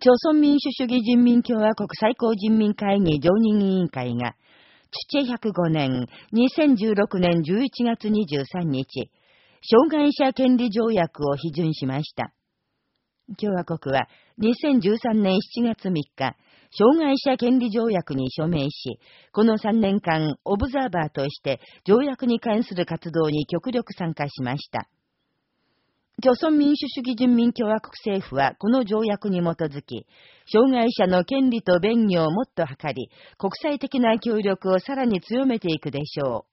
朝鮮民主主義人民共和国最高人民会議常任委員会が、土105年、2016年11月23日、障害者権利条約を批准しました。共和国は2013年7月3日、障害者権利条約に署名し、この3年間、オブザーバーとして条約に関する活動に極力参加しました。朝鮮民主主義人民共和国政府はこの条約に基づき、障害者の権利と便宜をもっと図り、国際的な協力をさらに強めていくでしょう。